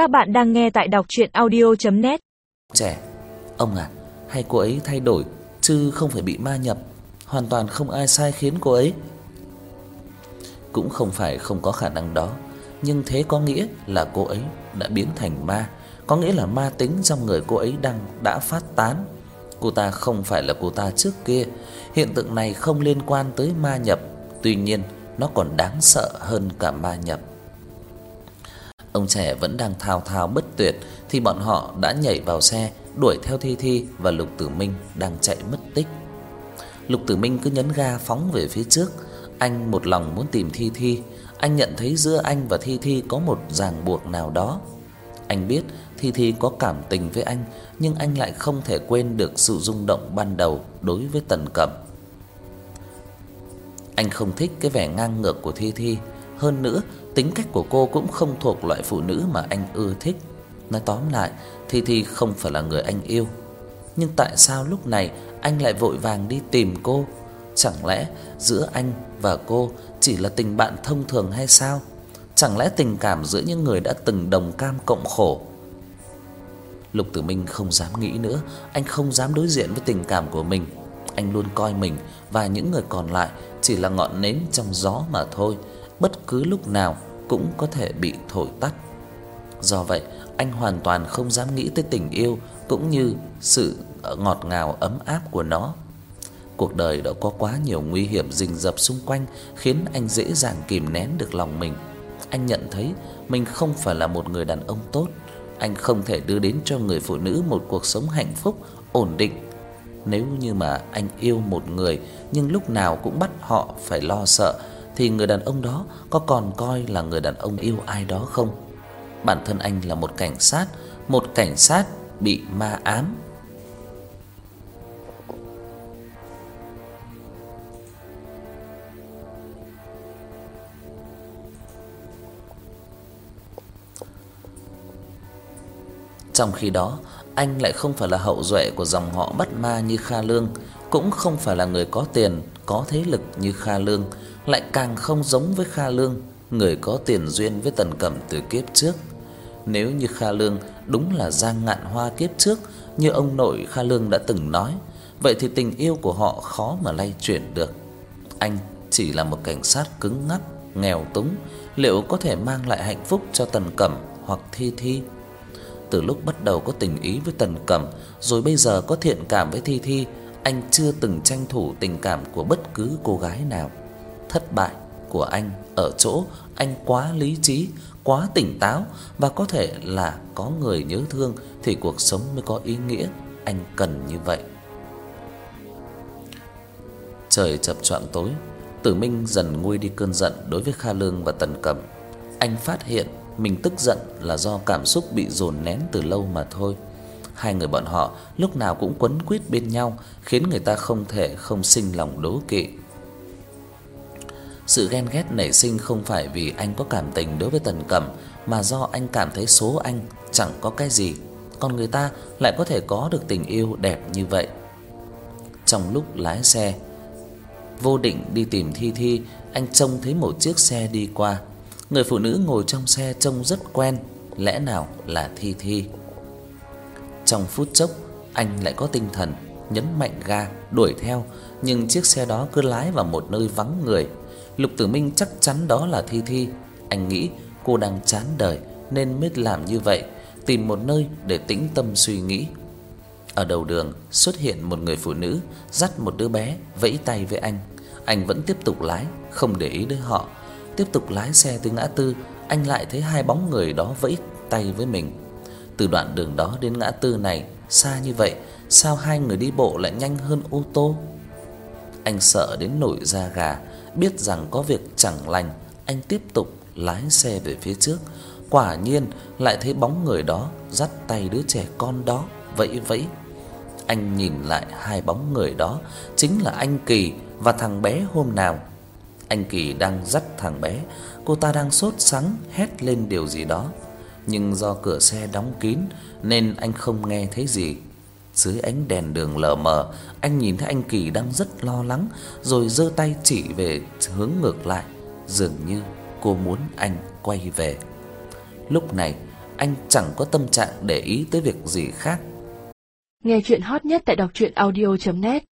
Các bạn đang nghe tại đọc audio net Trẻ, ông à, hay cô ấy thay đổi chứ không phải bị ma nhập, hoàn toàn không ai sai khiến cô ấy. Cũng không phải không có khả năng đó, nhưng thế có nghĩa là cô ấy đã biến thành ma, có nghĩa là ma tính trong người cô ấy đang đã phát tán. Cô ta không phải là cô ta trước kia, hiện tượng này không liên quan tới ma nhập, tuy nhiên nó còn đáng sợ hơn cả ma nhập. Ông trẻ vẫn đang thao thao bất tuyệt thì bọn họ đã nhảy vào xe, đuổi theo Thi Thi và Lục Tử Minh đang chạy mất tích. Lục Tử Minh cứ nhấn ga phóng về phía trước, anh một lòng muốn tìm Thi Thi, anh nhận thấy giữa anh và Thi Thi có một ràng buộc nào đó. Anh biết Thi Thi có cảm tình với anh, nhưng anh lại không thể quên được sự rung động ban đầu đối với Tần Cẩm. Anh không thích cái vẻ ngang ngược của Thi Thi, hơn nữa, tính cách của cô cũng không thuộc loại phụ nữ mà anh ưa thích. Nói tóm lại, Thi Thi không phải là người anh yêu. Nhưng tại sao lúc này anh lại vội vàng đi tìm cô? Chẳng lẽ giữa anh và cô chỉ là tình bạn thông thường hay sao? Chẳng lẽ tình cảm giữa những người đã từng đồng cam cộng khổ? Lục Tử Minh không dám nghĩ nữa, anh không dám đối diện với tình cảm của mình. Anh luôn coi mình và những người còn lại chỉ là ngọn nến trong gió mà thôi, bất cứ lúc nào cũng có thể bị thổi tắt. Do vậy, anh hoàn toàn không dám nghĩ tới tình yêu cũng như sự ờ, ngọt ngào ấm áp của nó. Cuộc đời đã có quá nhiều nguy hiểm rình rập xung quanh khiến anh dễ dàng kìm nén được lòng mình. Anh nhận thấy mình không phải là một người đàn ông tốt, anh không thể đưa đến cho người phụ nữ một cuộc sống hạnh phúc, ổn định. Nếu như mà anh yêu một người nhưng lúc nào cũng bắt họ phải lo sợ thì người đàn ông đó có còn coi là người đàn ông yêu ai đó không? Bản thân anh là một cảnh sát, một cảnh sát bị ma ám. Trong khi đó, anh lại không phải là hậu duệ của dòng họ bắt ma như Kha Lương, cũng không phải là người có tiền, có thế lực như Kha Lương, lại càng không giống với Kha Lương, người có tiền duyên với Tần Cẩm từ kiếp trước. Nếu như Kha Lương đúng là Giang Ngạn Hoa kiếp trước như ông nội Kha Lương đã từng nói, vậy thì tình yêu của họ khó mà lay chuyển được. Anh chỉ là một cảnh sát cứng ngắc, nghèo túng, liệu có thể mang lại hạnh phúc cho Tần Cẩm hoặc Thi Thi? Từ lúc bắt đầu có tình ý với Tần Cẩm, rồi bây giờ có thiện cảm với Thi Thi, anh chưa từng tranh thủ tình cảm của bất cứ cô gái nào. Thất bại của anh ở chỗ anh quá lý trí, quá tỉnh táo và có thể là có người nhớ thương thì cuộc sống mới có ý nghĩa, anh cần như vậy. Trời chập choạng tối, Tử Minh dần nguôi đi cơn giận đối với Kha Lương và Tần Cẩm. Anh phát hiện mình tức giận là do cảm xúc bị dồn nén từ lâu mà thôi. Hai người bọn họ lúc nào cũng quấn quýt bên nhau, khiến người ta không thể không sinh lòng đố kỵ. Sự ghen ghét nảy sinh không phải vì anh có cảm tình đối với Tần Cẩm, mà do anh cảm thấy số anh chẳng có cái gì, còn người ta lại có thể có được tình yêu đẹp như vậy. Trong lúc lái xe, vô định đi tìm Thi Thi, anh trông thấy một chiếc xe đi qua. Người phụ nữ ngồi trong xe trông rất quen, lẽ nào là Thi Thi. Trong phút chốc, anh lại có tinh thần nhấn mạnh ga đuổi theo, nhưng chiếc xe đó cứ lái vào một nơi vắng người. Lục Tử Minh chắc chắn đó là Thi Thi, anh nghĩ cô đang chán đời nên mới làm như vậy, tìm một nơi để tĩnh tâm suy nghĩ. Ở đầu đường xuất hiện một người phụ nữ dắt một đứa bé vẫy tay với anh. Anh vẫn tiếp tục lái, không để ý đến họ. Tiếp tục lái xe tới ngã tư, anh lại thấy hai bóng người đó vẫy tay với mình. Từ đoạn đường đó đến ngã tư này xa như vậy, sao hai người đi bộ lại nhanh hơn ô tô? Anh sợ đến nổi da gà, biết rằng có việc chẳng lành, anh tiếp tục lái xe về phía trước. Quả nhiên lại thấy bóng người đó dắt tay đứa trẻ con đó vẫy vẫy. Anh nhìn lại hai bóng người đó, chính là anh Kỳ và thằng bé hôm nào. Anh Kỳ đang dắt thằng bé, cô ta đang sốt sắng hét lên điều gì đó, nhưng do cửa xe đóng kín nên anh không nghe thấy gì. Dưới ánh đèn đường lờ mờ, anh nhìn thấy anh Kỳ đang rất lo lắng rồi giơ tay chỉ về hướng ngược lại, dường như cô muốn anh quay về. Lúc này, anh chẳng có tâm trạng để ý tới việc gì khác. Nghe chuyện hot nhất tại đọc audio net